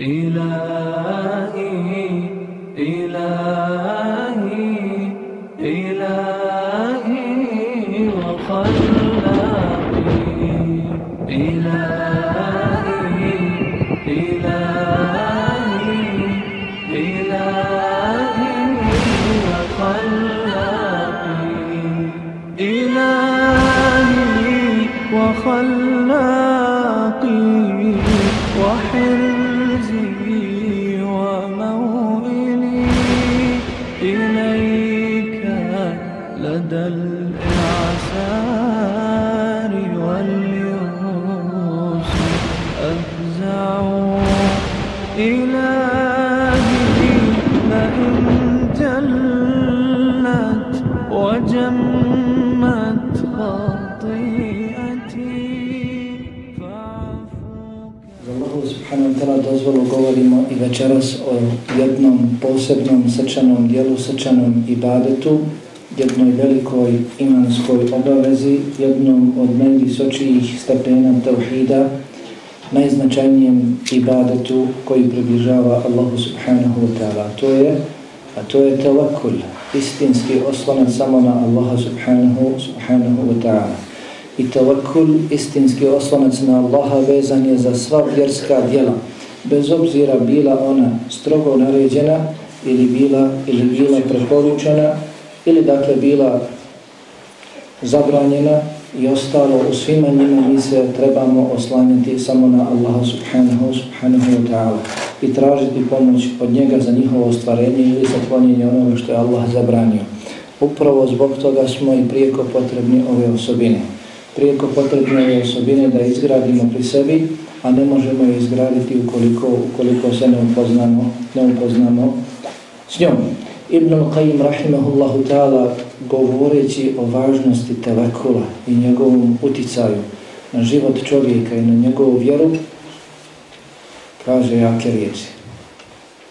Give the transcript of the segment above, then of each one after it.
إلهي إلهي إلهي وخلاقي إلهي إلهي إلهي وخلاقي إلهي وخلاقي večeras o jednom posebnom srčanom dijelu, srčanom ibadetu, jednoj velikoj imanskoj obavezi, jednom od najvisočijih stepena tauhida, najznačajnijem ibadetu koji približava Allahu subhanahu wa ta'ala. To je, a to je tevakul, istinski oslonac samo na Allaha subhanahu, subhanahu wa ta'ala i tavakul, istinski oslonac na Allaha vezan je za sva vjerska djela, bez obzira bila ona strogo naređena ili bila, ili bila preporučena ili dakle bila zabranjena i ostalo u svima njima mi se trebamo oslanjati samo na Allaha subhanahu, subhanahu wa ta'ala i tražiti pomoć od njega za njihovo ostvarenje ili zaklonjenje onoga što je Allah zabranio. Upravo zbog toga smo i prijeko potrebni ove osobine prijeko potrebne je osobine da izgradimo pri sebi, a ne možemo je izgraditi ukoliko, ukoliko se ne upoznamo, ne upoznamo s njom. Ibn al-Qayyim rahimahullahu ta'ala govoreći o važnosti tevekula i njegovom uticaju na život čovjeka i na njegovu vjeru, kaže jake riječi.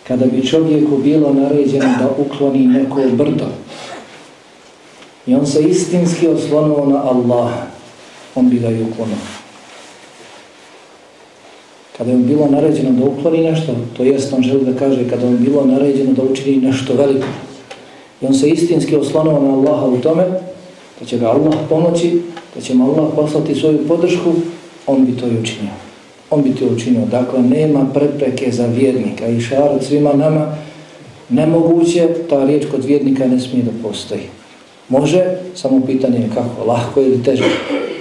Kada bi čovjeku bilo naređeno da ukloni neko brdo i on se istinski oslonuo na Allaha, on bi ga i uklonuo. Kada je bilo naređeno da ukloni nešto, to jest on želi da kaže kada je bilo naređeno da učini nešto veliko, i on se istinski oslonuo na Allaha u tome, da će ga Allah pomoći, da će mu Allah poslati svoju podršku, on bi to i učinio. On bi to učinio. Dakle, nema prepreke za vjernika i šarac svima nama, nemoguće, ta riječ kod vjernika ne smije da postoji. Može, samo pitanje je kako, lahko ili teže.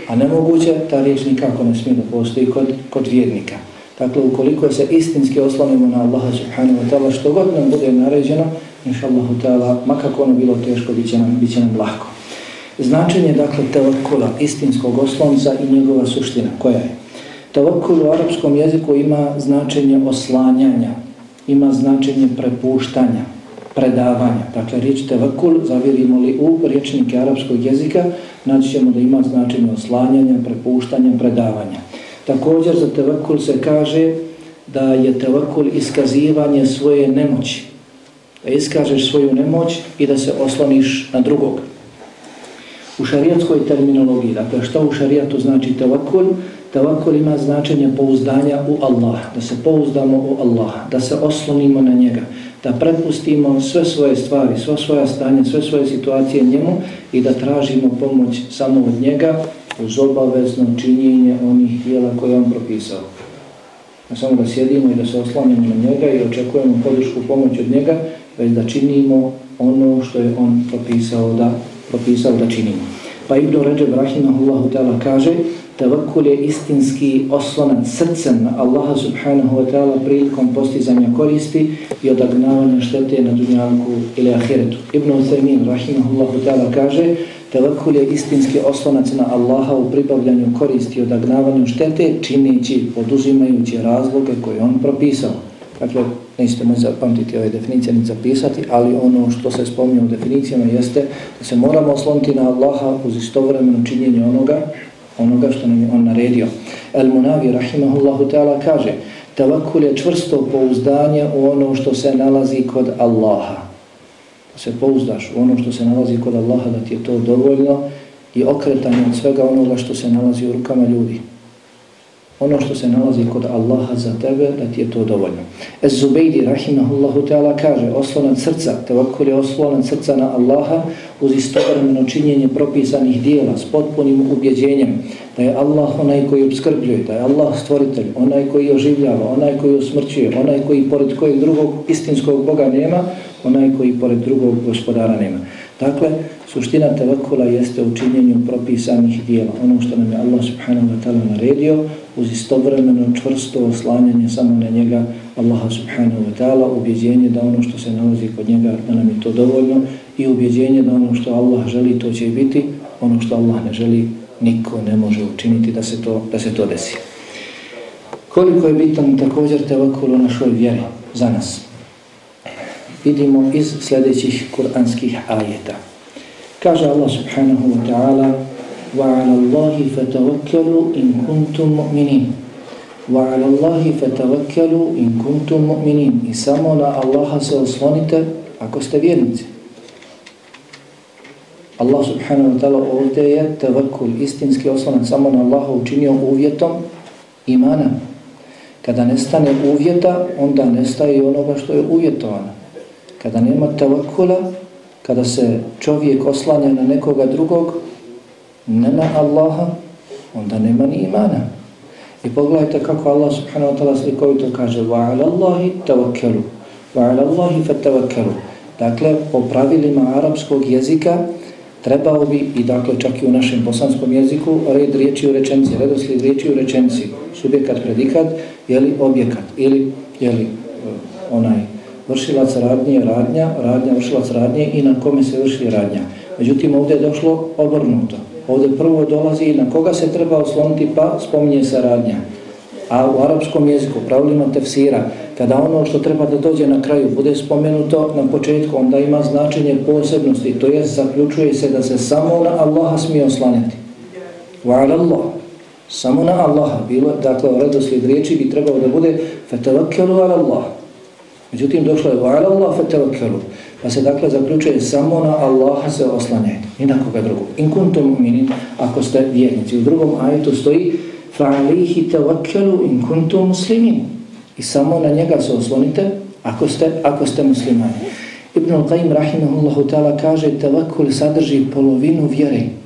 A nemoguće, ta riječ nikako ne smije da postoji kod, kod vjernika. Dakle, ukoliko se istinski oslonimo na Allaha subhanahu wa ta'ala, što god nam bude naređeno, inša Allahu ta'ala, makako ono bilo teško, bit će nam, bit će nam lahko. Značenje, dakle, tevakula, istinskog oslonca i njegova suština, koja je? Tevakul u arapskom jeziku ima značenje oslanjanja, ima značenje prepuštanja, predavanja. Dakle, riječ tevakul, zavirimo li u riječnike arapskog jezika, naći ćemo da ima značenje oslanjanja, prepuštanja, predavanja. Također za tevakul se kaže da je tevakul iskazivanje svoje nemoći. Da iskažeš svoju nemoć i da se osloniš na drugog. U šarijatskoj terminologiji, dakle što u šarijatu znači tevakul? Tevakul ima značenje pouzdanja u Allah, da se pouzdamo u Allah, da se oslonimo na njega, da prepustimo sve svoje stvari, sve svoja stanje, sve svoje situacije njemu i da tražimo pomoć samo od njega uz obavezno činjenje onih dijela koje on propisao. Ne samo da sjedimo i da se oslanjamo na njega i očekujemo podršku pomoć od njega, već da činimo ono što je on propisao da, propisao da činimo. Pa Ibn Ređeb Rahimahullahu ta'ala kaže Tevakul je istinski oslonac srcem na Allaha subhanahu wa ta'ala prilikom postizanja koristi i odagnavanja štete na dunjalku ili ahiretu. Ibn Uthaymin rahimahullahu ta'ala kaže Tevekul je istinski oslonac na Allaha u pribavljanju koristi i odagnavanju štete čineći, poduzimajući razloge koje on propisao. Dakle, niste moći zapamtiti ove definicije ni zapisati, ali ono što se spominje u definicijama jeste da se moramo osloniti na Allaha uz istovremeno činjenje onoga onoga što nam je on naredio. El Munavi rahimahullahu ta'ala kaže Tevakul je čvrsto pouzdanje u ono što se nalazi kod Allaha. Da se pouzdaš u ono što se nalazi kod Allaha, da ti je to dovoljno i okretanje od svega onoga što se nalazi u rukama ljudi. ono što se nalazi kod Allaha za tebe, da ti je to dovoljno. Ez Zubejdi, rahimahullahu ta'ala, kaže, oslonac srca, tevakul je oslonac srca na Allaha uz istovremeno činjenje propisanih dijela s potpunim ubjeđenjem da je Allah onaj koji obskrbljuje, da je Allah stvoritelj, onaj koji oživljava, onaj koji usmrćuje, onaj koji pored kojeg drugog istinskog Boga nema, onaj koji pored drugog gospodara nema. Dakle, suština tevakula jeste u činjenju propisanih dijela. Ono što nam je Allah subhanahu wa ta'ala naredio, uz istovremeno čvrsto oslanjanje samo na njega, Allaha subhanahu wa ta'ala, ubjeđenje da ono što se nalazi kod njega, da nam je to dovoljno i ubjeđenje da ono što Allah želi, to će biti, ono što Allah ne želi, niko ne može učiniti da se to, da se to desi. Koliko je bitan također tevakul u našoj vjeri za nas? Vidimo iz sljedećih kuranskih ajeta. Kaže Allah subhanahu wa ta'ala وَعَلَى اللَّهِ فَتَوَكَّلُوا إِن كُنْتُمْ مُؤْمِنِينَ وَعَلَى اللَّهِ فَتَوَكَّلُوا إِن كُنْتُمْ مُؤْمِنِينَ I samo na Allaha se oslonite ako ste vjernici. Allah subhanahu wa ta'ala ovdje je tevakul, istinski oslonac samo na Allaha učinio uvjetom imana. Kada nestane uvjeta, onda nestaje onoga što je uvjetovano. Kada nema tevakula, kada se čovjek oslanja na nekoga drugog, ne na Allaha, onda nema ni imana. I pogledajte kako Allah subhanahu wa ta'ala slikovito kaže وَعَلَى اللَّهِ تَوَكَّلُ وَعَلَى اللَّهِ فَتَوَكَّلُ Dakle, po pravilima arapskog jezika trebao bi, i dakle čak i u našem bosanskom jeziku, red riječi u rečenci, redoslijed riječi u rečenci, subjekat, predikat, jeli objekat, ili jeli onaj vršilac radnje, radnja, radnja, vršilac radnje i na kome se vrši radnja. Međutim, ovdje je došlo obrnuto. Ovdje prvo dolazi na koga se treba osloniti, pa spominje se radnja. A u arapskom jeziku, pravilima tefsira, kada ono što treba da dođe na kraju bude spomenuto na početku, onda ima značenje posebnosti, to jest zaključuje se da se samo na Allaha smije oslanjati. Wa Allah. Samo na Allaha. Bilo, dakle, redoslijed riječi bi trebalo da bude fetavakkelu ala Allah. Međutim, došlo je vajla Allah fetavakkelu. Pa se dakle zaključuje samo na Allaha se oslanjajte, Ni na koga drugog. In kuntum umini, ako ste vjernici. U drugom ajetu stoji fa'alihi tavakkelu in kuntum muslimin. I samo na njega se oslonite ako ste, ako ste muslimani. Ibn al-Qaim rahimahullahu ta'ala kaže tevakul sadrži polovinu vjere.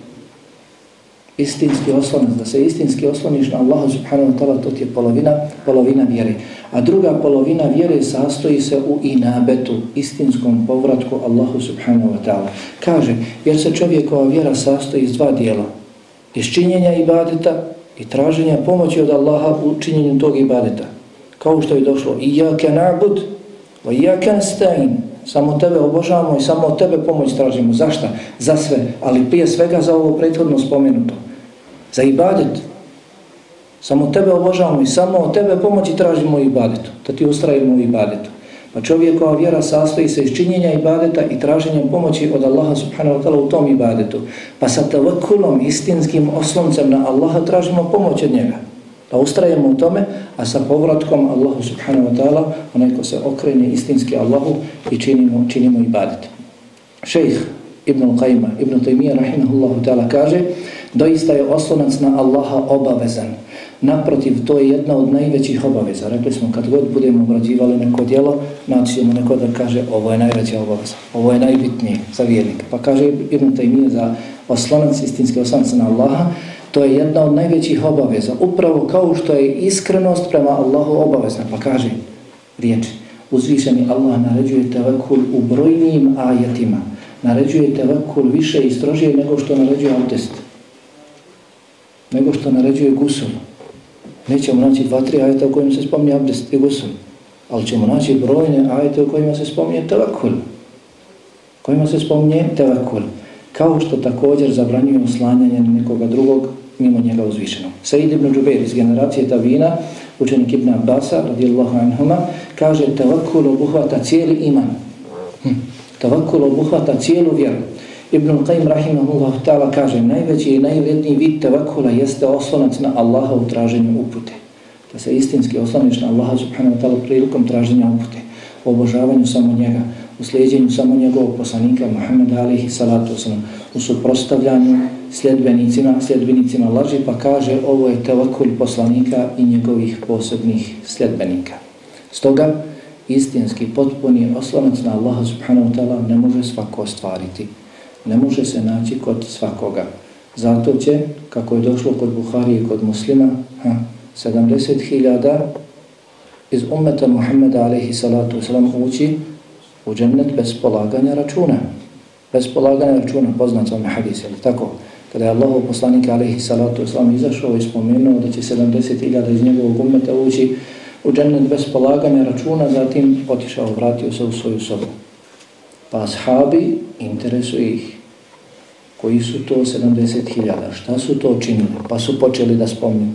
Istinski oslonac, da se istinski osloniš na Allaha subhanahu wa ta'ala, to ti je polovina, polovina vjere. A druga polovina vjere sastoji se u inabetu, istinskom povratku Allahu subhanahu wa ta'ala. Kaže, jer se čovjekova vjera sastoji iz dva dijela. Iz činjenja ibadeta i traženja pomoći od Allaha u činjenju tog ibadeta. Kao što je došlo, Iyaka na'bud, wa iyaka nasta'in. Samo tebe obožavamo i samo od tebe pomoć tražimo. Zašta? Za sve. Ali prije svega za ovo prethodno spomenuto. Za ibadet. Samo tebe obožavamo i samo od tebe pomoći tražimo ibadetu. Da ti ustrajimo u ibadetu. Pa čovjekova vjera sastoji se iz činjenja ibadeta i traženja pomoći od Allaha subhanahu wa ta'ala u tom ibadetu. Pa sa tavakulom, istinskim osloncem na Allaha tražimo pomoć od njega. Da ustrajemo u tome, a sa povratkom Allahu subhanahu wa ta'ala, onaj ko se okrene istinski Allahu i činimo, činimo ibadet. Šejh Ibn Qajma, Ibn Taymiyyah rahimahullahu ta'ala kaže, doista je oslonac na Allaha obavezan. Naprotiv, to je jedna od najvećih obaveza. Rekli smo, kad god budemo obrađivali neko djelo, naći ćemo neko da kaže, ovo je najveća obaveza, ovo je najbitnije za vjernika. Pa kaže Ibn Taymiye za oslonac, istinski oslonac na Allaha, To je jedna od najvećih obaveza. Upravo kao što je iskrenost prema Allahu obavezna. Pa kaže riječ. Uzvišeni Allah naređuje tevakul u brojnim ajetima, Naređuje tevakul više i strožije nego što naređuje abdest. Nego što naređuje gusul. Nećemo naći dva, tri ajeta u kojima se spominje abdest i gusul. Ali ćemo naći brojne ajete u kojima se spominje tevakul. Kojima se spominje tevakul. Kao što također zabranjuje oslanjanje na nekoga drugog mimo njega uzvišenog. Said ibn Džubeir iz generacije Tavina, učenik ibn Abbasa, radijallahu anhuma, kaže tavakul obuhvata cijeli iman. Hm. Tavakul obuhvata cijelu vjeru. Ibn Qaim rahimahullah ta'ala kaže najveći i najvredniji vid tevakula jeste oslonac na Allaha u traženju upute. Da se istinski osloniš na Allaha subhanahu wa ta'ala prilikom traženja upute. U obožavanju samo njega, u slijedjenju samo njegovog poslanika Muhammeda alihi salatu wasalam, u suprostavljanju sljedbenicima, sljedbenicima laži, pa kaže ovo je tevakul poslanika i njegovih posebnih sljedbenika. Stoga, istinski potpuni oslonac na Allaha subhanahu wa ta'ala ne može svako ostvariti. Ne može se naći kod svakoga. Zato će, kako je došlo kod Buhari i kod muslima, 70.000 iz ummeta Muhammeda alaihi salatu wasalam ući u džennet bez polaganja računa. Bez polaganja računa, poznat vam je hadis, je tako? Kada je Allah poslanik alaihi salatu wasalam izašao i spomenuo da će 70.000 iz njegovog ummeta ući u džennet bez polaganja računa, zatim otišao, vratio se u svoju sobu. Pa ashabi interesuje ih koji su to 70.000, šta su to činili? pa su počeli da spomnju.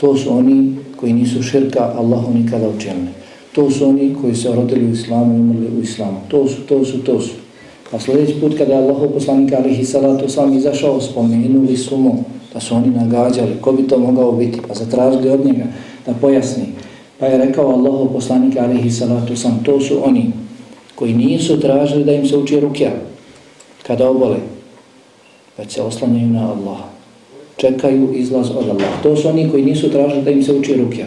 To su oni koji nisu širka Allahu nikada učinili. To su oni koji se rodili u islamu i umrli u islamu. To su, to su, to su. Pa sljedeći put kada je Allahu poslanika alihi salatu sam izašao, spomenuli su mu da su oni nagađali, ko bi to mogao biti, pa zatražili od njega da pojasni. Pa je rekao Allahu poslanika alihi salatu sam, to su oni koji nisu tražili da im se uči rukja kada obole, već se oslanjaju na Allaha. Čekaju izlaz od Allaha. To su oni koji nisu tražili da im se uči rukja.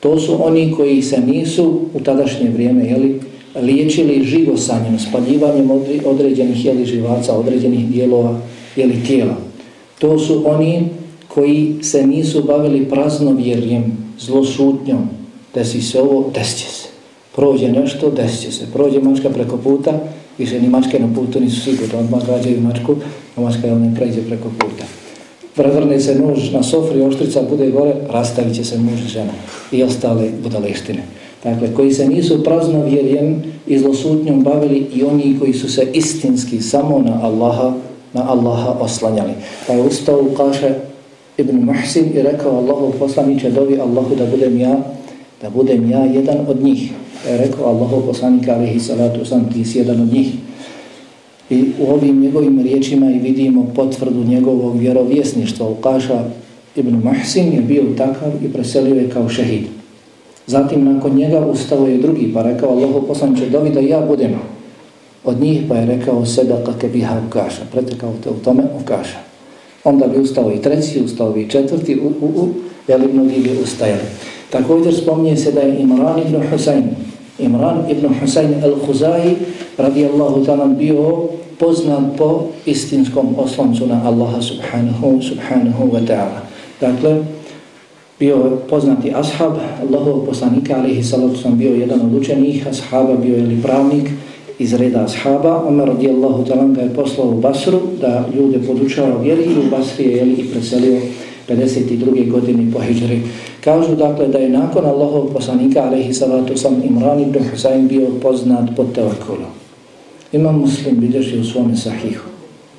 To su oni koji se nisu u tadašnje vrijeme jeli, liječili živo spaljivanjem određenih jeli, živaca, određenih dijelova jeli, tijela. To su oni koji se nisu bavili praznovjerjem, zlosutnjom, desi se ovo, desće se. Prođe nešto, desće se. Prođe mačka preko puta, više ni mačke na putu nisu sigurno, odmah gađaju mačku, a je ne pređe preko puta. Prevrne se nož na sofri, oštrica bude gore, rastavit će se muž i žena i ostale budaleštine. Dakle, koji se nisu prazno vjerjen i zlosutnjom bavili i oni koji su se istinski samo na Allaha, na Allaha oslanjali. Pa je ustao kaše Ibn Muhsin i rekao Allahu poslaniće dovi Allahu da budem ja, da budem ja jedan od njih. Pa je rekao Allahu poslanika alihi salatu sam, ti si jedan od njih. I u ovim njegovim riječima i vidimo potvrdu njegovog vjerovjesništva. Ukaša Ibn Muhsin je bio takav i preselio je kao šehid. Zatim nakon njega ustao je drugi pa rekao Allahu poslanče dovi da ja budem od njih pa je rekao sedaka kebiha ukaša. Pretekao te u tome ukaša. Onda bi ustao i treći, ustao bi i četvrti, u, u, u, jeli mnogi bi ustajali. Također spominje se da je Imran ibn Husayn, Imran ibn Husayn al-Huzayi radijallahu ta'ala bio poznat po istinskom osloncu na Allaha subhanahu, subhanahu wa ta'ala. Dakle, bio poznati ashab, Allahov poslanika, alihi salatu sam bio jedan od učenih ashaba, bio je li pravnik iz reda ashaba. Omer radijallahu talan ga je poslao u Basru da ljude podučava vjeri i u Basri je li, i preselio 52. godini po hijđari. Kažu dakle da je nakon Allahov poslanika, alaihi salatu sam Imran ibn Husayn bio poznat pod tevakulom. Imam muslim bilježi u svome sahihu,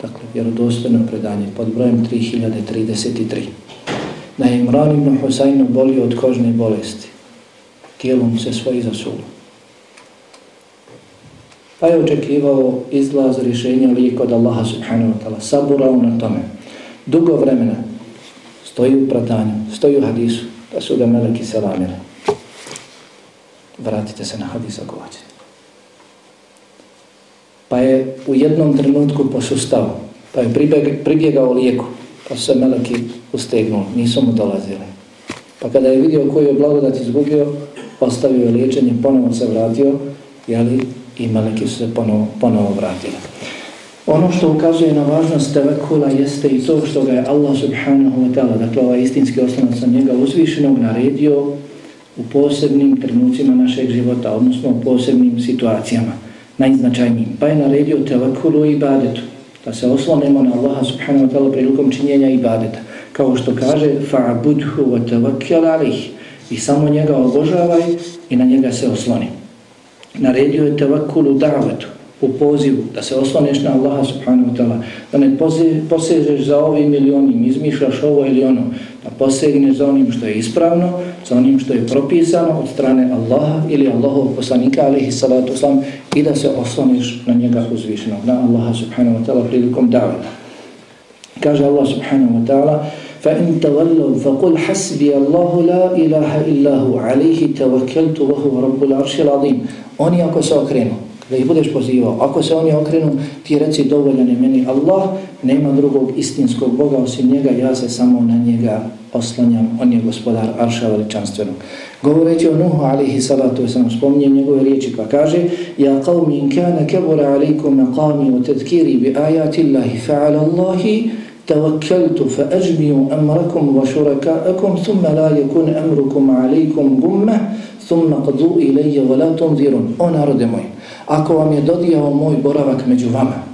dakle vjerodostojno predanje pod brojem 3033 na Imran ibn Husaynu bolio od kožne bolesti. Tijelom se svoji zasulo. Pa je očekivao izlaz rješenja lijek od Allaha subhanahu wa ta'ala. Saburao na tome. Dugo vremena stoji u pratanju, stoji u hadisu, da su ga meleki selamili. Vratite se na hadis ako hoćete. Pa je u jednom trenutku posustao, pa je pribjegao lijeku, pa su se meleki ustegnuli, nisu mu dolazili. Pa kada je vidio koji je blagodat izgubio, ostavio je liječenje, ponovo se vratio, jeli, i meleki su se ponovo, ponovo vratili. Ono što ukazuje na važnost tevekula jeste i to što ga je Allah subhanahu wa ta'ala, dakle ovaj istinski osnovac sa njega uzvišenog naredio u posebnim trenucima našeg života, odnosno u posebnim situacijama, najznačajnijim. Pa je naredio tevekulu i ibadetu, da se oslonimo na Allaha subhanahu wa ta'ala prilikom činjenja ibadeta kao što kaže fa'budhu wa tawakkal alayh i samo njega obožavaj i na njega se osloni naredio je tawakkulu davetu, u pozivu da se osloniš na Allaha subhanahu wa ta'ala da ne posežeš za ovim ili onim izmišljaš ovo ili ono da posegneš za onim što je ispravno za onim što je propisano od strane Allaha ili Allahov poslanika alihi salatu uslam i da se osloniš na njega uzvišenog na Allaha subhanahu wa ta'ala prilikom da'wata Kaže Allah subhanahu wa ta'ala فَإِن تَوَلَّوْا فَقُلْ حَسْبِيَ اللَّهُ لَا إِلَهَ إِلَّهُ عَلَيْهِ تَوَكَّلْتُ وَهُوَ رَبُّ الْعَرْشِ الْعَظِيمِ Oni ako se okrenu, da ih budeš pozivao. Ako se oni okrenu, ti reci dovoljan je meni Allah, nema drugog istinskog Boga osim njega, ja se samo na njega oslanjam, on je gospodar Arša veličanstvenog. Govoreći o Nuhu, alihi salatu, je sam spominje njegove riječi, pa kaže Ja qavmi in kana kebura alikum maqami wa tedkiri bi ajati Allahi fa'ala Allahi tawakkaltu fa ajmiju amrakum wa shurakaakum thumma la yakun amrukum alikum gumma thumma qadu ilaje wa la tunzirun. O narode moje, ako vam je dodijao moj boravak među vama,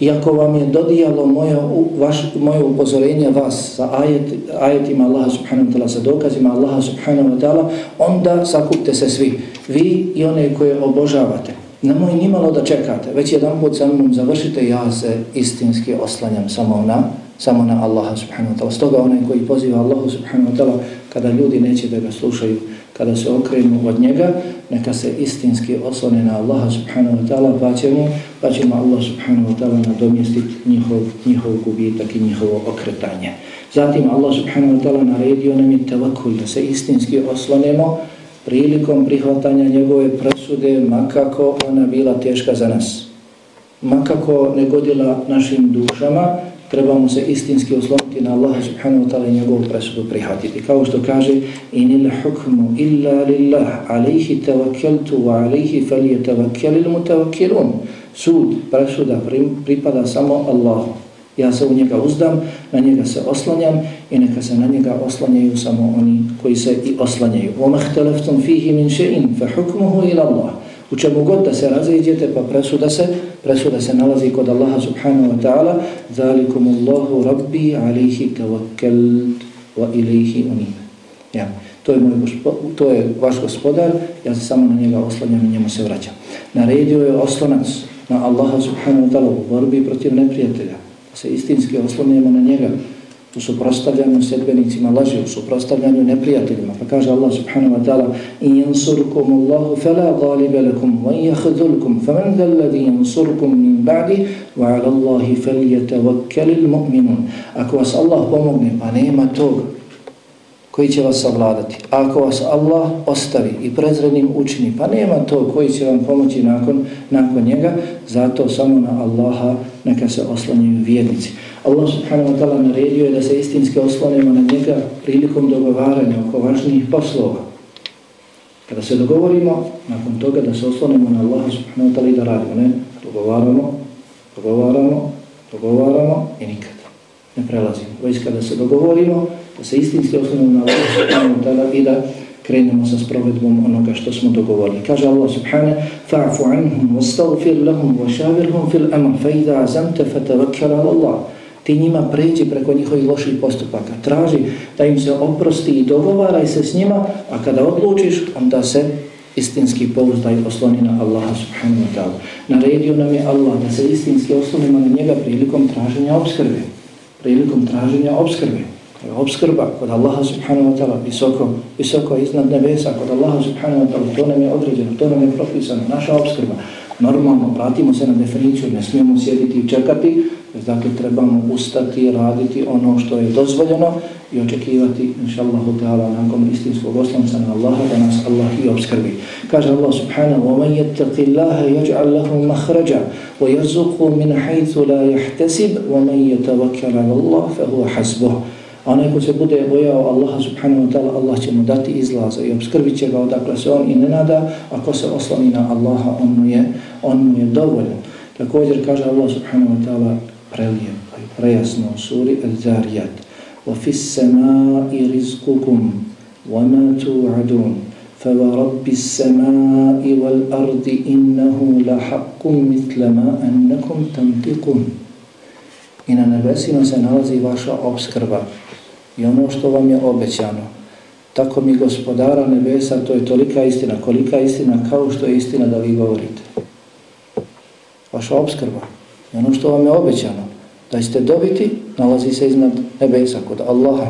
i ako vam je dodijalo moje, vaš, moje upozorenje vas sa ajet, ajetima Allaha subhanahu wa ta'ala, sa dokazima Allaha subhanahu wa ta'ala, onda sakupte se svi, vi i one koje obožavate. Nemoj nimalo da čekate, već jedan put sa mnom završite, ja se istinski oslanjam samo na, samo na Allaha subhanahu wa ta'ala. Stoga onaj koji poziva Allahu subhanahu wa ta'ala, kada ljudi neće da ga slušaju, kada se okrenu od njega, neka se istinski oslone na Allaha subhanahu wa ta'ala, pa ćemo, pa ćemo Allah subhanahu wa ta'ala nadomjestiti njihov, njihov gubitak i njihovo okretanje. Zatim Allah subhanahu wa ta'ala naredio nam je tevakul, da se istinski oslonemo prilikom prihvatanja njegove presude, makako ona bila teška za nas. Makako ne godila našim dušama, trebamo se istinski osloniti na Allaha subhanahu wa ta'ala i njegovu presudu prihvatiti. Kao što kaže inil hukmu illa lillah, alejhi tawakkeltu wa alejhi falyatawakkalul mutawakkilun. Sud, presuda pripada samo Allahu. Ja se u njega uzdam, na njega se oslanjam i neka se na njega oslanjaju samo oni koji se i oslanjaju. وَمَا اخْتَلَفْتُمْ فِيهِ مِنْ شَئِنْ فَحُكْمُهُ إِلَى اللَّهِ u čemu god da se raziđete, pa presuda se, presuda se nalazi kod Allaha subhanahu wa ta'ala, zalikum Allahu rabbi alihi tawakkelt wa ilihi unib. Ja, to je, moj gospo, to je vaš gospodar, ja se samo na njega oslanjam i njemu se vraćam. Naredio je oslonac na Allaha subhanahu wa ta'ala u borbi protiv neprijatelja. Se istinski oslanjamo na njega u suprostavljanju sedbenicima laži, u suprostavljanju neprijateljima. Pa kaže Allah subhanahu wa ta'ala in yansurkum Allahu fala ghaliba lakum wa yakhzulkum faman dhal ladhi yansurkum min ba'di wa 'ala Allahi falyatawakkalul mu'minun. Ako vas Allah pomogne, pa nema toga koji će vas savladati. Ako vas Allah ostavi i prezrednim učini, pa nema to koji će vam pomoći nakon, nakon njega, zato samo na Allaha neka se oslanjaju vjernici. Allah subhanahu wa ta'ala naredio je da se istinski oslanjamo na njega prilikom dogovaranja oko važnijih poslova. Kada se dogovorimo, nakon toga da se oslonimo na Allaha subhanahu wa ta'ala i da radimo, ne? Dogovaramo, dogovaramo, dogovaramo i nikad ne prelazimo. Već kada se dogovorimo, da se istinski osnovimo na Allah subhanahu wa ta'ala i da krenemo sa sprovedbom onoga što smo dogovorili. Kaže Allah subhanahu fa'fu anhum wastaghfir lahum wa fil amr fa idha azamta fatawakkal Allah. Ti njima pređi preko njihovih loših postupaka. Traži da im se oprosti i dogovaraj se s njima, a kada odlučiš, onda se istinski pouzdaj osloni na Allaha subhanahu wa ta'ala. Naredio nam je Allah da se istinski oslonimo na njega prilikom traženja obskrbe. Prilikom traženja obskrbe obskrba kod Allaha subhanahu wa ta'ala visoko, visoko iznad nebesa. Kod Allaha subhanahu wa ta'ala to nam je određeno, to nam je propisano. Naša obskrba. Normalno, pratimo se na definiciju ne smijemo sjediti i čekati. Dakle trebamo ustati, raditi ono što je dozvoljeno i očekivati inša Allahu ta'ala nakon istinskog oslanca na Allaha da nas Allah i obskrbi. Kaže Allah subhanahu wa man yattaqi Allaha yaj'al lahu makhraja wa yarzuqhu min haythu la yahtasib wa man yatawakkal ala Allah fa huwa hasbuh. A onaj ko se bude bojao Allaha subhanahu wa ta'ala, Allah će mu dati izlaza i obskrbit će ga odakle se on i ne nada, ako se osloni na Allaha, on mu je, on mu je dovoljan. Također kaže Allah subhanahu wa ta'ala prelijem, prejasno u suri Al-Zariyat. وَفِي السَّمَاءِ رِزْقُكُمْ وَمَا تُوْعَدُونَ فَوَرَبِّ السَّمَاءِ وَالْأَرْضِ إِنَّهُ لَحَقٌ مِثْلَ مَا أَنَّكُمْ تَمْتِقُونَ I na nebesima se nalazi vaša obskrba i ono što vam je obećano. Tako mi gospodara nebesa, to je tolika istina, kolika istina kao što je istina da vi govorite. Vaša obskrba i ono što vam je obećano, da ćete dobiti, nalazi se iznad nebesa kod Allaha.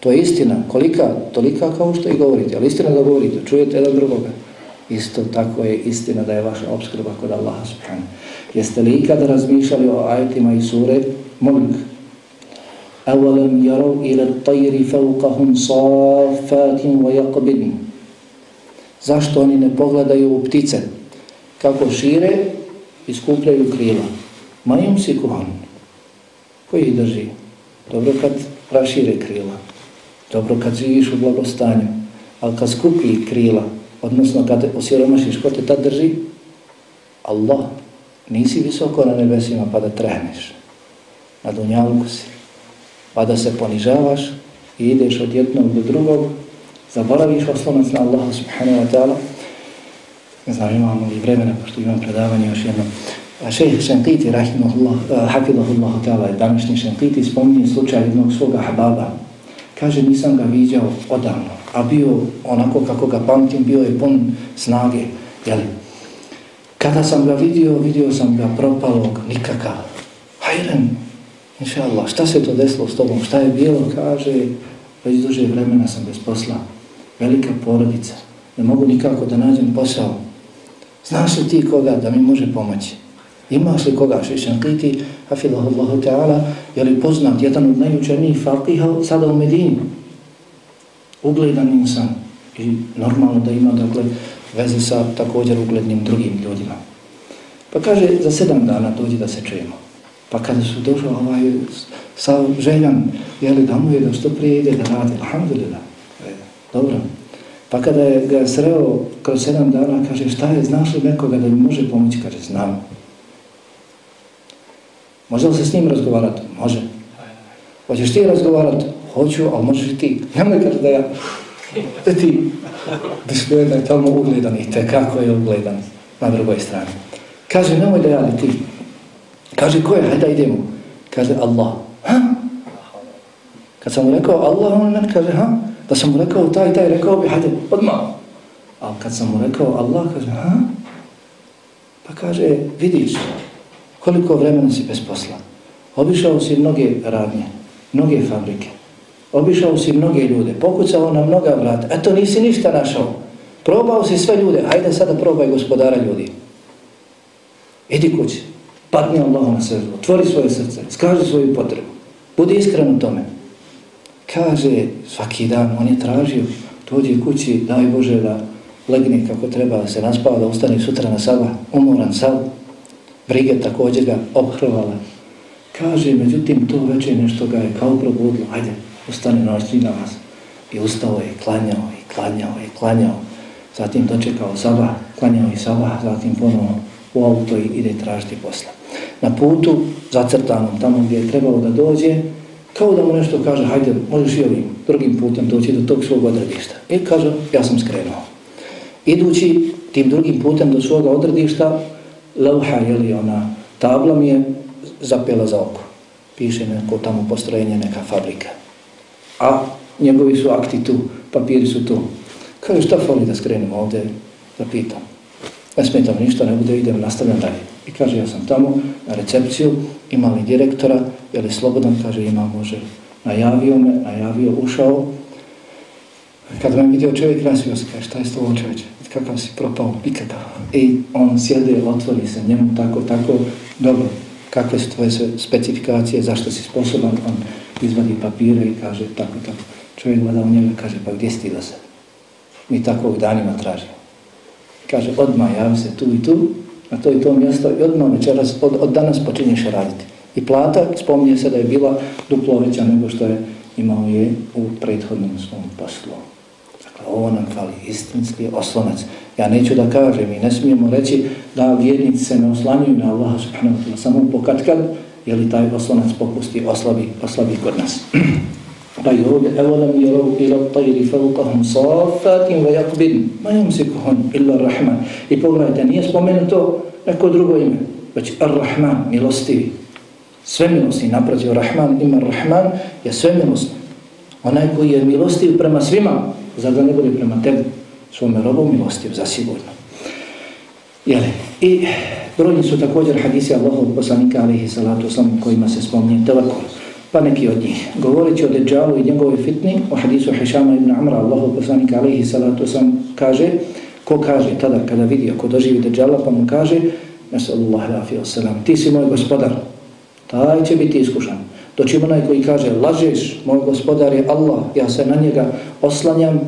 To je istina, kolika, tolika kao što i govorite, ali istina da govorite, čujete jedan drugoga. Isto tako je istina da je vaša obskrba kod Allaha subhanahu. Jeste li ikada razmišljali o ajetima i sure Mulk? أولم يروا إلى الطير فوقهم صافات ويقبضن Zašto oni ne pogledaju u ptice kako šire i skupljaju krila. Majum si kuhan. Koji ih drži? Dobro kad rašire krila. Dobro kad živiš u blagostanju. Ali kad skupi krila, odnosno kad osiromašiš, ko te tad drži? Allah. Nisi visoko na nebesima pa da trehneš. Na dunjalku si. Pa da se ponižavaš i ideš od jednog do drugog, zaboraviš oslonac na Allaha subhanahu wa ta'ala. Ne znam, imamo li vremena, pošto imam predavanje još jedno. Šejh Šenkiti, rahimahullah, eh, uh, hafidahullahu ta'ala, današnji Šenkiti, spominje slučaj jednog svoga hababa. Kaže, nisam ga viđao odavno, a bio onako kako ga pamtim, bio je pun snage, jeli? Kada sam ga vidio, vidio sam ga propalog, nikakav. Hajren, inša Allah, šta se to desilo s tobom, šta je bilo, kaže, pa već duže vremena sam bez posla, velika porodica, ne mogu nikako da nađem posao. Znaš li ti koga da mi može pomoći? Imaš li koga šišan kliti, hafidahullahu ta'ala, je li poznat jedan od najučenijih faqiha sada u Medini? Ugledan insan i normalno da ima dakle veze sa također uglednim drugim ljudima. Pa kaže, za sedam dana dođi da se čujemo. Pa kada su došli ovaj, sa željan, jeli da mu je da što prije ide da radi, alhamdulillah, e, dobro. Pa kada je ga sreo kroz sedam dana, kaže, šta je, znaš li nekoga da mi može pomoći? Kaže, znam. Može li se s njim razgovarati? Može. Hoćeš ti razgovarati? Hoću, ali možeš i ti. Nemoj kaže da ja... Da ti... Da što je je tamo ugledan i tekako je ugledan na drugoj strani. Kaže, nemoj da ja li ti. Kaže, ko je? Hajde, idemo. Kaže, Allah. Ha? Kad sam mu rekao Allah, on meni kaže, ha? Da sam mu rekao taj, taj, rekao bi, hajde, odmah. Ali kad sam mu rekao Allah, kaže, ha? Pa kaže, vidiš, koliko vremena si bez posla. Obišao si mnoge radnje, mnoge fabrike. Obišao si mnoge ljude, pokucao na mnoga vrata. Eto, nisi ništa našao. Probao si sve ljude, hajde sada probaj gospodara ljudi. Idi kući, padni Allahu na srdu, otvori svoje srce, skaži svoju potrebu. Budi iskren u tome. Kaže, svaki dan on je tražio, dođi kući, daj Bože da legne kako treba, da se naspava, da ustane sutra na sabah, umoran sav. Brige također ga obhrvala. Kaže, međutim, to večer nešto ga je kao probudilo, ajde, ustane noćni namaz. I ustao je, klanjao i klanjao i klanjao. Zatim dočekao sabah, klanjao i sabah, zatim ponovno u auto i ide tražiti posla. Na putu, zacrtanom, tamo gdje je trebalo da dođe, kao da mu nešto kaže, hajde, možeš i ovim drugim putem doći do tog svog odredišta. I kaže, ja sam skrenuo. Idući tim drugim putem do svoga odredišta, leuha, jeli ona, tabla mi je zapela za oko. Piše neko tamo postrojenje, neka fabrika. A njegovi su akti tu, papiri su tu. Kaže, šta fali da skrenemo ovdje? Zapitam. Ne smetam ništa, ne bude, idem, nastavljam dalje. I kaže, ja sam tamo na recepciju, imali direktora, je li slobodan, kaže, ima, može. Najavio me, najavio, ušao. Kad me vidio čovjek, nasvio se, kaže, šta je s tobom čovječe? Kakav si propao, nikada. I on sjede, otvori se njemu, tako, tako, dobro, kakve su tvoje specifikacije, zašto si sposoban, on izvadi papire i kaže, tako, tako. Čovjek gleda u njega, kaže, pa gdje si ti do sad? Mi tako u danima tražimo. Kaže, odmah javi se tu i tu, na to i to mjesto i odmah večeras, od, od danas počinješ raditi. I plata, spominje se da je bila duplo veća nego što je imao je u prethodnom svom poslu. Dakle, ovo nam fali istinski oslonac. Ja neću da kažem i ne smijemo reći da vjernici se ne oslanjuju na Allaha subhanahu wa ta'ala samo pokatkad, je li taj oslonac popusti oslabi, oslabi kod nas. Pa i ovdje, evo nam je rov ila tajri falkahum safatim ve jakbin, ma jumsikuhum illa rahman. I pogledajte, nije spomenuto neko drugo ime, već ar-Rahman, milostivi. Sve milosti, naprotiv, Rahman ima Rahman, je sve milostni. Onaj koji je milostiv prema svima, zar da ne bude prema tebi, svome robu milostiv, zasigurno. Jeli? I brojni su također hadisi Allahov poslanika, alihi salatu oslam, kojima se spominje telekol pa neki od njih. Govoreći o Dejjalu i njegovoj fitni, o hadisu Hišama ibn Amra, Allahu poslanika alaihi salatu sam kaže, ko kaže tada kada vidi, ako doživi Dejjala, pa mu kaže, nasallallahu alaihi wa sallam, ti si moj gospodar, taj će biti iskušan. Doći onaj koji kaže, lažeš, moj gospodar je Allah, ja se na njega oslanjam,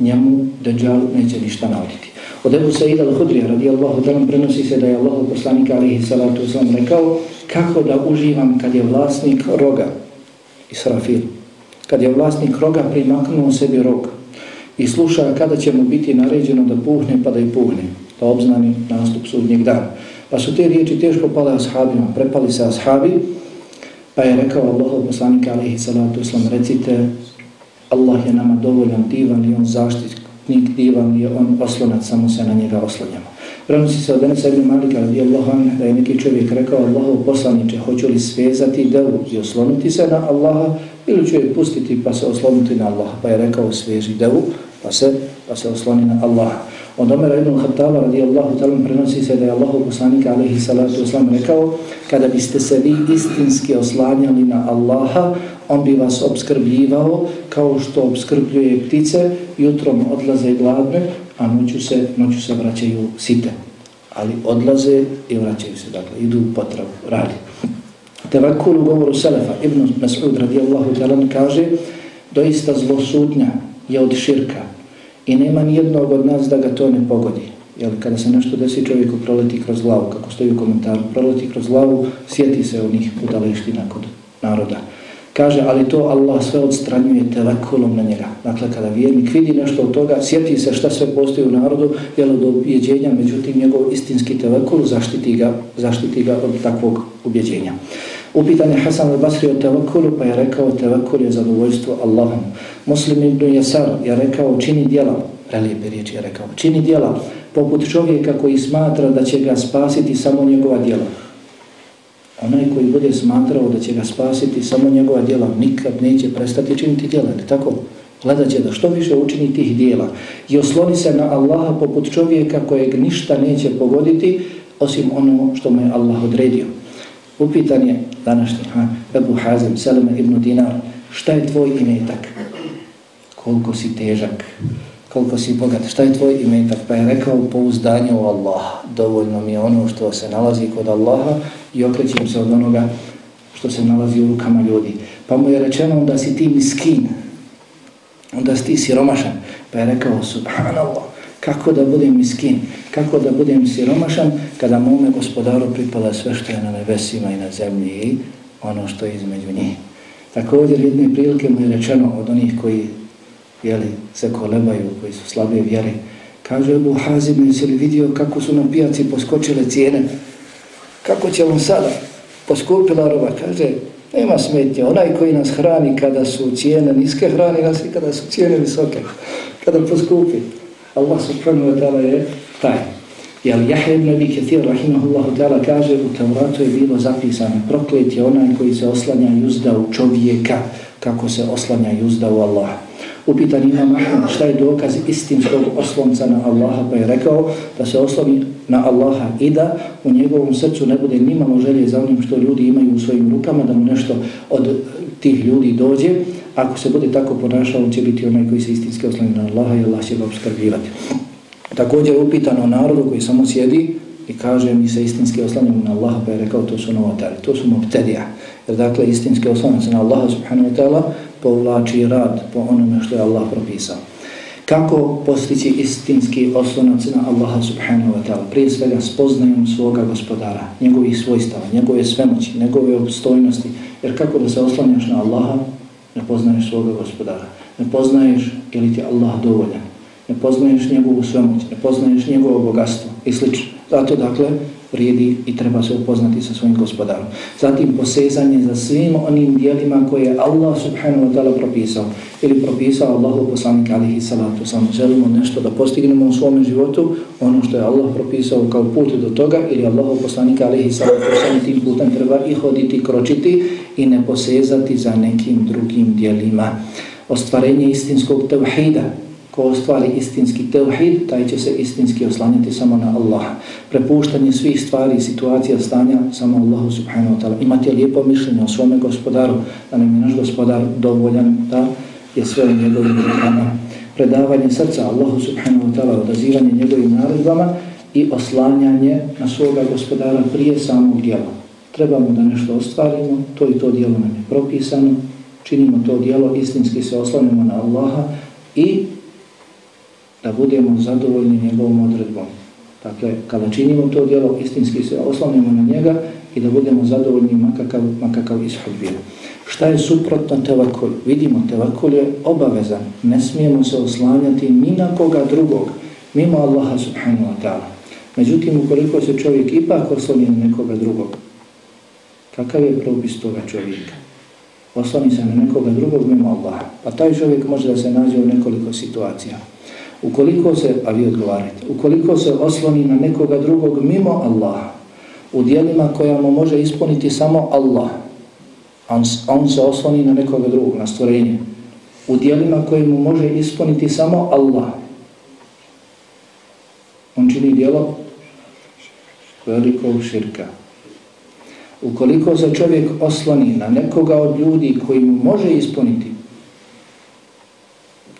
njemu Dejjalu neće ništa nauditi. Od Ebu Said al-Hudrija radijallahu ta'ala prenosi se da je Allah poslanik alihi salatu uslam rekao kako da uživam kad je vlasnik roga, Israfil, kad je vlasnik roga primaknuo sebi rog i sluša kada će mu biti naređeno da puhne pa da i puhne, da obznani nastup sudnjeg dana. Pa su te riječi teško pale ashabima, prepali se ashabi, pa je rekao Allah poslanik alihi salatu uslam recite Allah je nama dovoljan divan i on zaštitnik divan je on oslonac, samo se na njega oslonjamo. Prenosi se od Enesa ibn Malika radi Allah da je neki čovjek rekao Allahu poslaniče, hoću li svezati devu i osloniti se na Allaha ili ću je pustiti pa se osloniti na Allaha. Pa je rekao sveži devu pa se, pa se osloni na Allaha. Od Omera ibn Khattala radijallahu Allahu prenosi se da je Allahu poslanika alaihi salatu oslam rekao kada biste se vi istinski oslanjali na Allaha on bi vas obskrbljivao kao što obskrbljuje ptice jutrom odlaze gladne a noću se, noću se vraćaju site. Ali odlaze i vraćaju se, dakle, idu u potravu, radi. Tevakul u govoru Selefa, Ibn Mas'ud radijallahu talan kaže, doista zlosudnja je od širka i nema ni jednog od nas da ga to ne pogodi. Jel, kada se nešto desi čovjeku proleti kroz glavu, kako stoji u komentaru, proleti kroz glavu, sjeti se onih budaleština kod naroda. Kaže, ali to Allah sve odstranjuje telekulom na njega. Dakle, kada vjernik vidi nešto od toga, sjeti se šta sve postoji u narodu, jel od objeđenja, međutim, njegov istinski telekul zaštiti ga, zaštiti ga od takvog objeđenja. Upitan je Hasan al-Basri o tevakulu, pa je rekao, tevakul je zadovoljstvo Allahom. Muslim ibn Jesar je rekao, čini dijela, prelijepe riječi je rekao, čini dijela, poput čovjeka koji smatra da će ga spasiti samo njegova dijela. Onaj koji bude smatrao da će ga spasiti samo njegova djela, nikad neće prestati činiti djela. Tako, gledat će da što više učini tih djela i osloni se na Allaha poput čovjeka kojeg ništa neće pogoditi osim ono što mu je Allah odredio. Upitan je današnji ha, Ebu Hazim, Seleme ibn Dinar, šta je tvoj imetak? Koliko si težak? koliko si bogat, šta je tvoj imetak? Pa je rekao pouzdanje u Allah. Dovoljno mi je ono što se nalazi kod Allaha i okrećem se od onoga što se nalazi u rukama ljudi. Pa mu je rečeno da si ti miskin, onda si ti siromašan. Pa je rekao subhanallah, kako da budem miskin, kako da budem siromašan kada mome gospodaru pripada sve što je na nebesima i na zemlji i ono što je između njih. Također jedne prilike mu je rečeno od onih koji jeli, se kolebaju, koji su slabe vjere. Kaže Ebu Hazim, jesi li vidio kako su na pijaci poskočile cijene? Kako će on sada? Poskupila roba. Kaže, nema smetnje. Onaj koji nas hrani kada su cijene niske, hrani nas i kada su cijene visoke. Kada poskupi. Allah subhanahu wa ta'ala je taj. Jel ibn Abi Ketir, rahimahullahu ta'ala, kaže u Tevratu je bilo zapisano proklet je onaj koji se oslanja juzda u čovjeka kako se oslanja juzda u Allaha. Upitan imam Ahmed šta je dokaz istinskog oslonca na Allaha pa je rekao da se osloni na Allaha i da u njegovom srcu ne bude nimalo želje za onim što ljudi imaju u svojim rukama da mu nešto od tih ljudi dođe. Ako se bude tako ponašao, on će biti onaj koji se istinski oslanja na Allaha i Allah će ga obskrbivati. Također upitan o narodu koji samo sjedi i kaže mi se istinski oslanjamo na Allaha pa je rekao to su novatari, to su mobtedija. Jer dakle istinski oslanjamo na Allaha subhanahu wa ta'ala povlači rad po onome što je Allah propisao. Kako postići istinski oslonac na Allaha subhanahu wa ta'ala? Prije svega spoznajom svoga gospodara, njegovih svojstava, njegove svemoći, njegove obstojnosti. Jer kako da se oslanjaš na Allaha, ne poznaješ svoga gospodara. Ne poznaješ je li ti Allah dovoljan. Ne poznaješ njegovu svemoć, ne poznaješ njegovo bogatstvo i sl. Zato dakle, vrijedi i treba se upoznati sa svojim gospodarom. Zatim posezanje za svim onim dijelima koje je Allah subhanahu wa ta'ala propisao ili propisao Allahu poslanik alihi salatu. Samo želimo nešto da postignemo u svom životu, ono što je Allah propisao kao put do toga ili Allahu poslanik alihi salatu. Samo tim putem treba i hoditi, kročiti i ne posezati za nekim drugim dijelima. Ostvarenje istinskog tevhida, ko ostvari istinski tevhid, taj će se istinski oslanjati samo na Allaha. Prepuštanje svih stvari i situacija stanja samo Allahu subhanahu wa ta'ala. Imati lijepo mišljenje o svome gospodaru, da nam je naš gospodar dovoljan da je sve u njegovim rukama. Predavanje srca Allahu subhanahu wa ta'ala, odazivanje njegovim naredbama i oslanjanje na svoga gospodara prije samog djela Trebamo da nešto ostvarimo, to i to dijelo nam je propisano, činimo to dijelo, istinski se oslanjamo na Allaha i da budemo zadovoljni njegovom odredbom. Dakle, kada činimo to djelo, istinski se oslanimo na njega i da budemo zadovoljni makakav, makakav ishod bio. Šta je suprotno tevakul? Vidimo, tevakul je obavezan. Ne smijemo se oslanjati ni na koga drugog, mimo Allaha subhanahu wa ta'ala. Međutim, ukoliko se čovjek ipak osloni na nekoga drugog, kakav je propis toga čovjeka? Osloni se na nekoga drugog mimo Allaha. Pa taj čovjek može da se nađe u nekoliko situacija. Ukoliko se, a vi odgovarajte, ukoliko se osloni na nekoga drugog mimo Allaha, u dijelima koja mu može ispuniti samo Allah, on, on se osloni na nekoga drugog, na stvorenje, u dijelima koje mu može ispuniti samo Allah, on čini dijelo velikog širka. Ukoliko se čovjek osloni na nekoga od ljudi koji mu može ispuniti,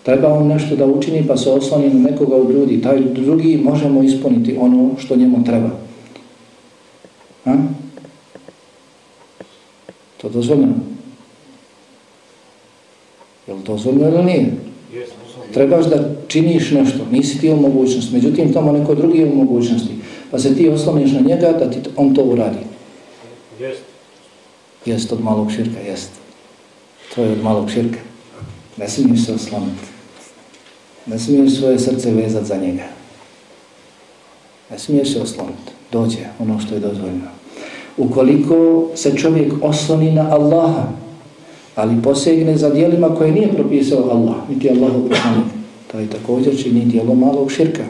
treba on nešto da učini pa se osloni na nekoga od ljudi, taj drugi možemo ispuniti ono što njemu treba. Ha? To dozvoljeno? Je li dozvoljeno ili nije? Trebaš da činiš nešto, nisi ti u mogućnosti, međutim tamo neko drugi je u mogućnosti, pa se ti osloniš na njega da ti on to uradi. Jest. Jest od malog širka, jest. To je od malog širka. Ne smiješ se osloniti. Ne smiješ svoje srce vezati za njega. Ne smiješ se osloniti. Dođe ono što je dozvoljeno. Ukoliko se čovjek osloni na Allaha, ali posegne za dijelima koje nije propisao Allah, niti Allahu poslanik, taj također čini dijelo malog širka,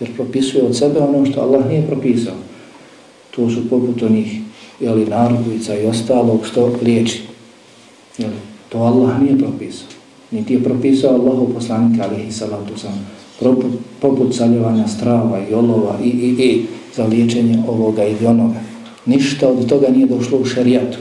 jer propisuje od sebe ono što Allah nije propisao. To su poput onih jeli, narodnica i ostalog što liječi. Jeli, to Allah nije propisao. Niti je propisao Allahu poslanika, alihi salatu sam, poput, poput saljevanja strava i olova i, i, i za liječenje ovoga i onoga. Ništa od toga nije došlo u šarijatu.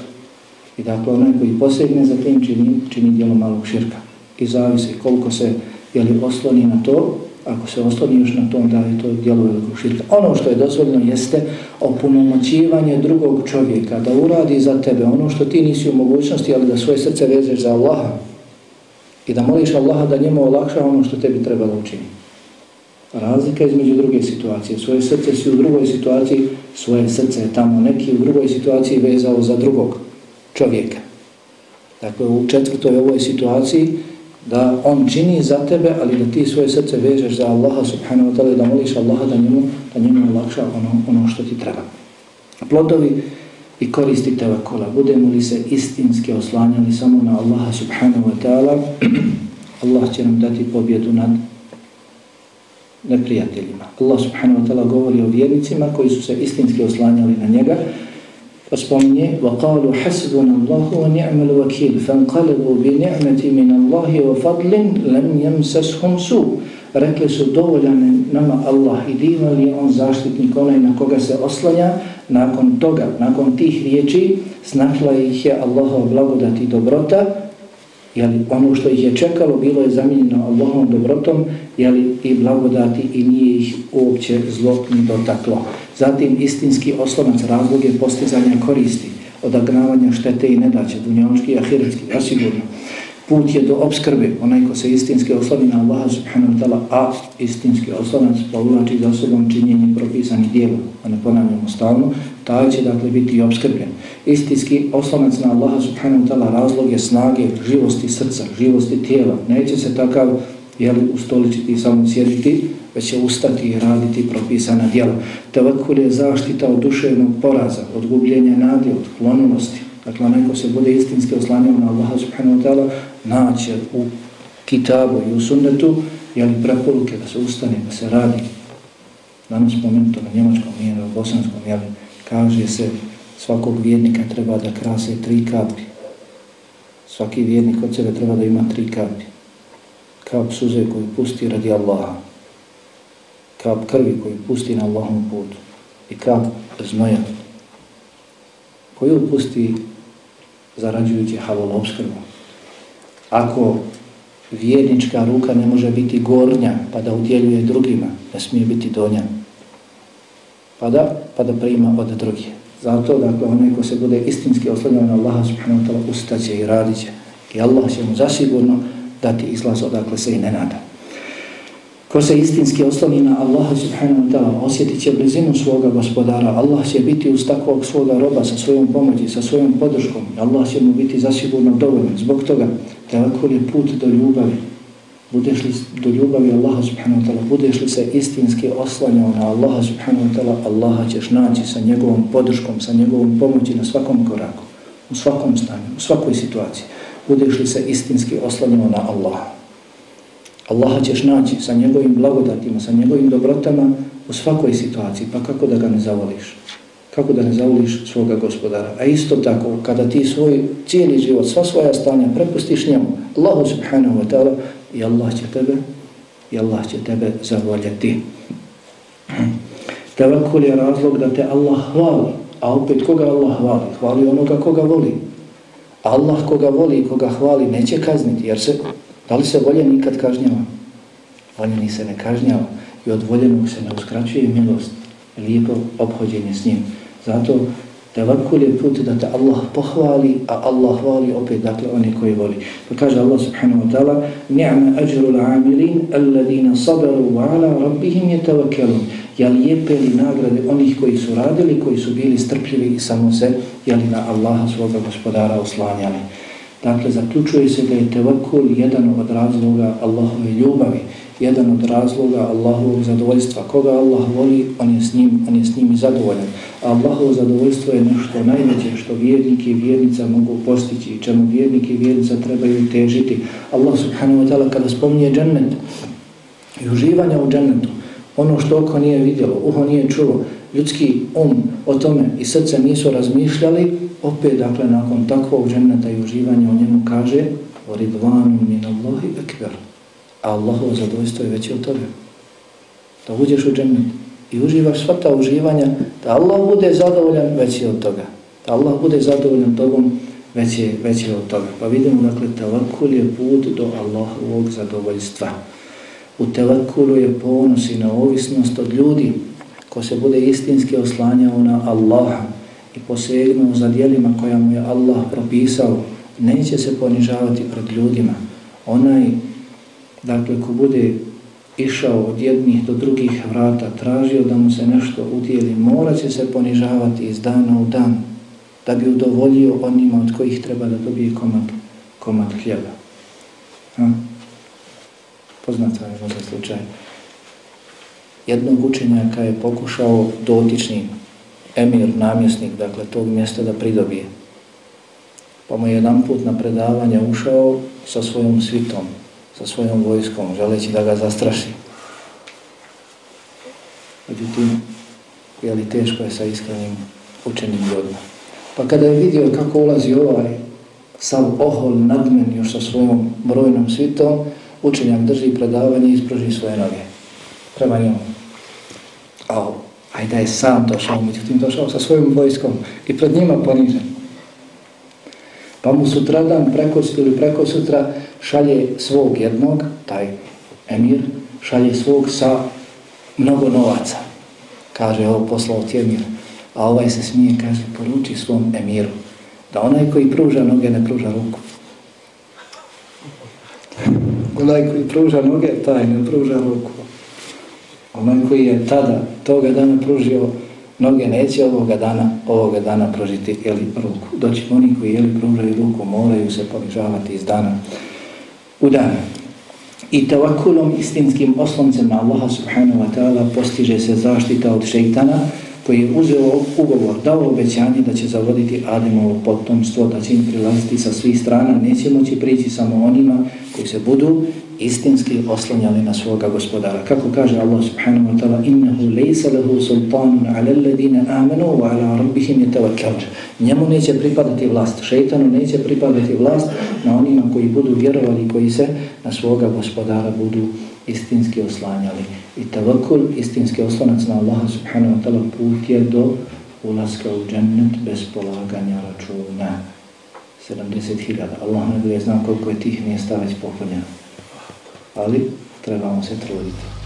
I dakle, onaj koji posegne za tim čini, čini dijelo malog širka. I zavisi koliko se jeli, osloni na to, ako se osloni još na to, da je to djelo velikog širka. Ono što je dozvoljeno jeste opunomoćivanje drugog čovjeka, da uradi za tebe ono što ti nisi u mogućnosti, ali da svoje srce vezeš za Allaha i da moliš Allaha da njemu olakša ono što tebi treba učiniti. Razlika između druge situacije. Svoje srce si u drugoj situaciji, svoje srce je tamo neki u drugoj situaciji vezao za drugog čovjeka. Dakle, u četvrtoj ovoj situaciji da on čini za tebe, ali da ti svoje srce vežeš za Allaha subhanahu wa ta'ala da moliš Allaha da njemu, da njemu lakša ono, ono što ti treba. Plodovi i koristi tevakula. Budemo li se istinski oslanjali samo na Allaha subhanahu wa ta'ala, Allah će nam dati pobjedu nad neprijateljima. Allah subhanahu wa ta'ala govori o vjernicima koji su se istinski oslanjali na njega, Pa spominje, وَقَالُوا حَسْبُنَ اللَّهُ وَنِعْمَ الْوَكِيلُ فَانْقَلَبُوا بِنِعْمَةِ مِنَ اللَّهِ وَفَضْلٍ لَمْ يَمْسَسْهُمْ سُوء Rekli su, dovoljan nama Allah i divan li on zaštitnik onaj na koga se oslanja, nakon toga, nakon tih riječi, snašla ih je Allahov blagodat i dobrota, jeli, ono što ih je čekalo bilo je zamijenjeno Allahom dobrotom jeli, i blagodati i nije ih uopće zlo ni dotaklo. Zatim istinski oslonac razlog je postizanja koristi, odagnavanja štete i nedaće, dunjaločki i ahiretski, ja sigurno. Put je do obskrbe, onaj ko se istinski osloni na Allaha subhanahu wa ta'ala, a istinski oslonac povlači za sobom činjenje propisanih dijela, a ne ponavljamo stalno, taj će dakle biti i obskrbljen. Istinski oslonac na Allaha subhanahu wa ta'ala razlog je snage, živosti srca, živosti tijela. Neće se takav jeli, ustoličiti i samo sjediti, već će ustati i raditi propisana djela. Tevakul je zaštita od duševnog poraza, od gubljenja nade, od klonilosti. Dakle, neko se bude istinski oslanio na Allaha subhanahu wa ta'ala, naće u kitabu i u sunnetu, jeli preporuke da se ustane, da se radi. Danas spomenuto na njemačkom, nije na bosanskom, jeli, kaže se svakog vjernika treba da krase tri kapi. Svaki vjernik od sebe treba da ima tri kapi. Kap suze koju pusti radi Allaha. Kap krvi koju pusti na Allahom putu. I kap znoja koju pusti zarađujući halal obskrbu. Ako vjernička ruka ne može biti gornja pa da udjeljuje drugima, ne smije biti donja pa da, pa da prima od drugih. Zato, dakle, onaj ko se bude istinski oslanjao na Allaha subhanahu wa ta'ala, ustaće i radiće. I Allah će mu zasigurno dati izlaz odakle se i ne nada. Ko se istinski osloni na Allaha subhanahu wa ta'ala, osjetit će blizinu svoga gospodara. Allah će biti uz takvog svoga roba sa svojom pomoći, sa svojom podrškom. Allah će mu biti zasigurno dovoljno. Zbog toga, tevakul je put do ljubavi. Budeš li do ljubavi Allaha subhanahu wa ta'ala, budeš li se istinski oslanjao na Allaha subhanahu wa ta'ala, Allaha ćeš naći sa njegovom podrškom, sa njegovom pomoći na svakom koraku, u svakom stanju, u svakoj situaciji. Budeš li se istinski oslanio na Allaha. Allaha ćeš naći sa njegovim blagodatima, sa njegovim dobrotama u svakoj situaciji, pa kako da ga ne zavoliš? Kako da ne zavoliš svoga gospodara? A isto tako, kada ti svoj cijeli život, sva svoja stanja prepustiš njemu, Allahu subhanahu wa ta'ala, i Allah će tebe, i Allah će tebe zavoljeti. Tevakul je razlog da te Allah hvali, a opet koga Allah hvali? Hvali onoga koga voli. Allah koga voli i koga hvali neće kazniti, jer se Da li se voljen nikad kažnjava? Voljeni se ne kažnjava i od voljenog se ne uskraćuje milost, lijepo obhođenje s njim. Zato tevakul je put da te Allah pohvali, a Allah hvali opet, dakle, oni koji voli. Pa kaže Allah subhanahu wa ta'ala Ni'ma ajru l'amilin alladina sabaru wa ala rabbihim je tevakelun. Jel lijepe li nagrade onih koji su radili, koji su bili strpljivi i samo se, jeli na Allaha svoga gospodara oslanjali. Dakle, zaključuje se da je tevakul jedan od razloga Allahove ljubavi, jedan od razloga Allahovog zadovoljstva. Koga Allah voli, on je s njim, on je s njim zadovoljan. A Allahovo zadovoljstvo je nešto najveće što vjernik i vjernica mogu postići i čemu vjernik i vjernica trebaju težiti. Allah subhanahu wa ta'ala kada spominje džennet i uživanja u džennetu, ono što oko nije vidjelo, uho nije čulo, ljudski um o tome i srce nisu razmišljali, opet, dakle, nakon takvog dženneta i uživanja u njemu kaže Ridvanu min Allahi ekber. A Allahovo zadovoljstvo je veće od toga. Da uđeš u džennet i uživaš sva ta uživanja, da Allah bude zadovoljan veći od toga. Da Allah bude zadovoljan tobom veći, veći od toga. Pa vidimo, dakle, tevakul je put do Allahovog zadovoljstva. U tevakulu je ponos i neovisnost od ljudi ko se bude istinski oslanjao na Allaha i posegnuo za dijelima koja mu je Allah propisao, neće se ponižavati pred ljudima. Onaj, dakle, ko bude išao od jednih do drugih vrata, tražio da mu se nešto udijeli, mora će se ponižavati iz dana u dan, da bi udovoljio onima od kojih treba da dobije komad, komad hljeba. Ha? Poznat vam je možda slučaj. Jednog učenjaka je pokušao dotični emir, namjesnik, dakle, tog mjesta da pridobije. Pa mu je jedan put na predavanje ušao sa svojom svitom, sa svojom vojskom, želeći da ga zastraši. Međutim, je li teško je sa iskrenim učenim ljudima. Pa kada je vidio kako ulazi ovaj sav ohol nadmen još sa svojom brojnom svitom, učenjak drži predavanje i ispruži svoje noge prema njemu. A ajde je sam došao, međutim došao sa svojom vojskom i pred njima ponižen. Pa mu sutradan preko, ili preko sutra šalje svog jednog, taj emir, šalje svog sa mnogo novaca. Kaže, ovo poslao ti emir. A ovaj se smije, kaže, poruči svom emiru da onaj koji pruža noge ne pruža ruku. Onaj koji pruža noge, taj ne pruža ruku. Onaj koji je tada, toga dana pružio Mnoge neće ovoga dana, ovoga dana prožiti jeli, ruku. Doći oni koji jeli, pružaju ruku, moraju se ponižavati iz dana u dan. I tevakulom istinskim osloncem Allaha subhanahu wa ta'ala postiže se zaštita od šeitana koji je uzeo ugovor, dao obećanje da će zavoditi Ademovo potomstvo, da će im prilaziti sa svih strana, neće moći prići samo onima koji se budu istinski oslanjali na svoga gospodara. Kako kaže Allah subhanahu wa ta'ala innahu laysa lahu sultanun 'ala alladhina amanu wa 'ala rabbihim yatawakkalun. Njemu neće pripadati vlast, šejtanu neće pripadati vlast na onima koji budu vjerovali koji se na svoga gospodara budu istinski oslanjali. I tavakkul, istinski oslanac na Allaha subhanahu wa ta'ala put je do ulaska u džennet bez polaganja računa. 70.000. Allah ne bude znao koliko je tih mjesta već popunjeno ali trebamo se truditi.